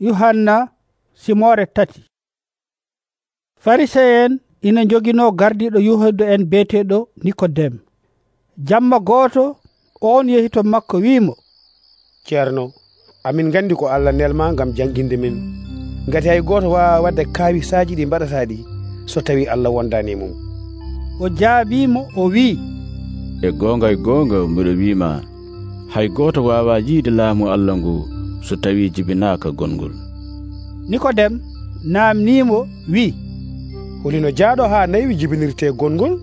yuhanna simore tati. Farise'en ina jogino gardiɗo yuhoydo en beeteɗo nikodem. Jamma gooto on yehi to makko wi'imo. Ceerno amin gandi ko allah nelma gam jangguinde min. Gati hay goto wawa wadde kawisaji ɗi mbaɗata ɗi so tawi allah wondani mum. O jaabimo o wi'i. E gonga e gonga mbiɗo wima hay goto wawa yiide laamu allah ngu. so tawi jibinaka gongol. Nikodem namnimo wi. Holino jaaɗo ha nayi jibinirte gongol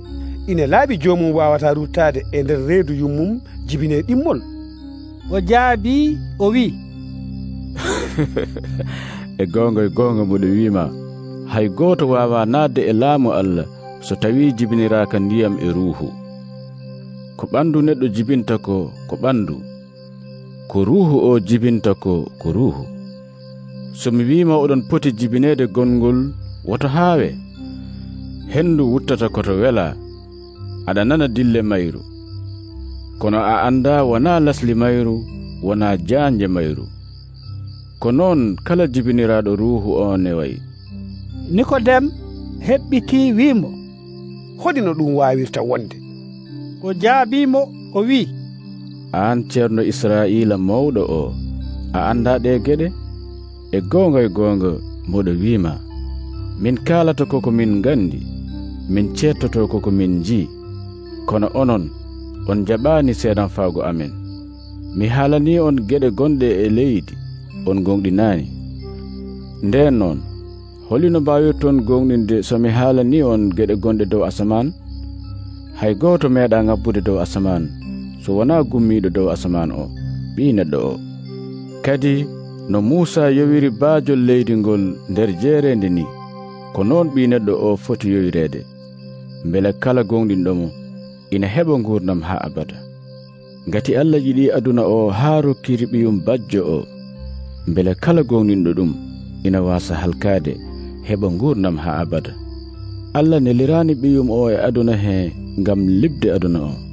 ina laaɓi jomum wawata ruttade e nder reedu yummum jibine ɗimmol. O jaabi o wi. E gonga e gonga mboɗo wima hay goto wawa nadde e laamu allah so tawi jibiniraka ndiyam e ruuhu ko ɓandu neɗɗo jibinta ko ko ɓandu. ko ruhu o jibinta ko ko ruhu somi wima oɗon poti jibinede gongol woto haawe hendu wuttata koto wela aɗa nana dille mayru. Kono a anda wona lasli mayru wona janje mayru. Ko noon kala jibiniraɗo ruhu o ne wayi. Nikodem heɓɓiti wimo hodi no ɗum wawirta wonde. O jaabimo o wi an ceerno israila mawɗo o a annda ɗe geɗe? E goonga e goonga moɗo wiima min kaalata koko min nganndi min ceettoto koko min njiyi kono onon on jaɓaani seedanfaago amen. Mi haalani on geɗe gonɗe e leydi on gonɗinaani. Nden noon holino mbaawirton gonɗinde somi haalani on geɗe gonɗe dow asaman hay gooto meeɗa ngabbude dow asaman so wona gummiɗo dow asaman o ɓi neɗɗo o. Kadi no muusa yowiri baajol leydi ngol nder jeerende ni ko noon ɓi neɗɗo o foti yowireede. Mbele kala gonɗinɗomo ina heɓa gurdam haa abada. Ngati allah yiɗi aduna o haa rokkiri ɓiyum bajjo o mbele kala gonɗinɗo ɗum ina waasa halkaade heɓa gurdam haa abada. Allah nelirani ɓiyum o e aduna hee ngam libde aduna o.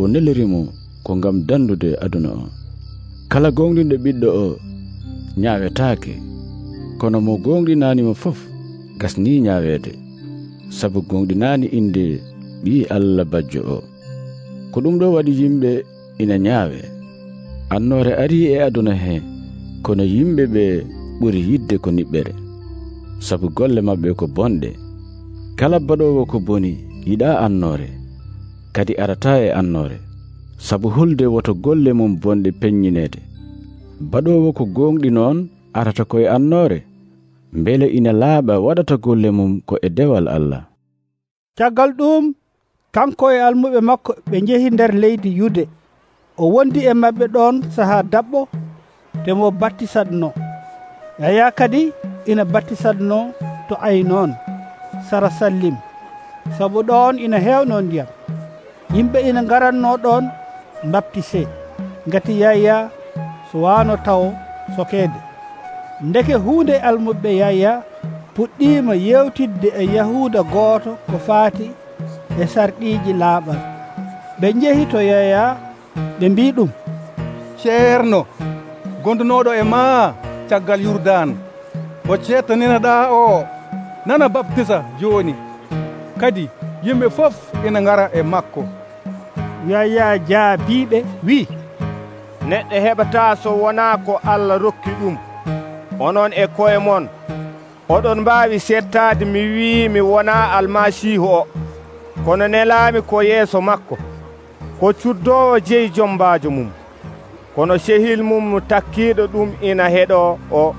o nelirimo ko ngam dandude aduna o. Kala gonɗinɗo ɓiɗɗo o ñaawetaake kono mo gonɗinaanimo fof gasni ñaaweede sabu gonɗinaani innde ɓi allah bajjo o. Ko ɗum ɗo waɗi yimɓe ina ñaawe. Annore ari e aduna he kono yimɓe ɓe ɓuri yidde ko niɓɓere. Sabu golle maɓɓe ko bonɗe. Kala baɗowo ko boni yiɗa annore kadi arata e annore. Sabu hulde woto golle mum bonɗe peññinede baɗowo ko gonɗi noon arata koye annore. Beele ina laaɓa waɗata golle mum ko e dewal allah. Caggal ɗum kanko e almuɓe makko ɓe jehi nder leydi yude. O wondi e maɓɓe ɗon saha daɓɓo te mo battisatno. Yaya kadi ina battisatno to ayi noon. Sara sallim. Sabu ɗon ina hewno ndiyam. yimɓe ina garanno ɗon baptise gati yaya so wano taw sokede. Ndeke hunde almuɓe yaya puɗɗima yewtidde e yahuda goto ko faati e sarɗiji laaɓal. Ɓe jeehi to yaya ɓe mbi ɗum. Ceerno gondunoɗo e ma caggal yurdan. O cettaninaɗa o nana baptisa joni kadi yimɓe fof ina gara e makko. yaya jaabiɓe wi. Neɗɗo heɓata so wona ko allah rokki ɗum. Onon e koye mon. Oɗon mbawi settade mi wi mi wona almasihu o. Kono nelami ko yeeso makko. Ko cuddowo jeyi jombajo mum. Kono sehil mum takkiɗo ɗum ina heɗo o.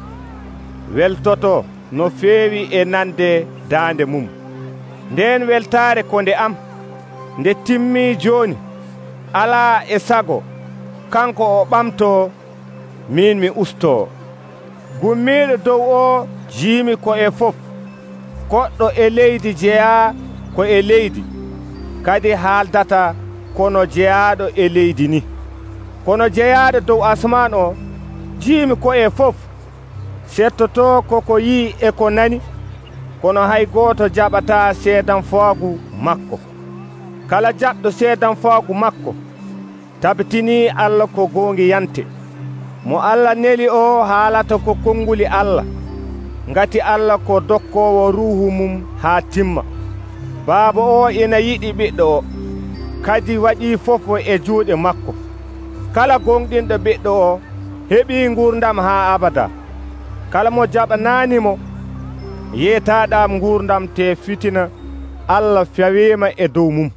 Weltoto no feewi e nande dande mum. Nden weltare ko nde am. Nde timmi joni ala e sago kanko o ɓamto min mi usto. Gummiɗo dow o jiimi ko e fof. Goɗɗo e leydi jeyaa ko e leydi. Kadi haaldata kono jeyaɗo e leydi ni. Kono jeyaɗo dow asman o jiimi ko e fof. Settoto koko yi e ko nani. Kono hay goto jaɓata seedan foogu makko. kala jaɗɗo seedanfaagu makko tabitini allah ko gongi yante. Mo allah neli o haalata ko konnguli allah. Ngati allah ko dokkowo ruhu mum haa timma. Baaba o ina yiɗi ɓiɗɗo o. Kadi waɗi fof e juuɗe makko. Kala gonɗinɗo ɓiɗɗo o heɓi nguurdam haa abada. Kala mo jaɓananimo yeetaaɗam nguurdam te fitina. Allah fewima e dow mum.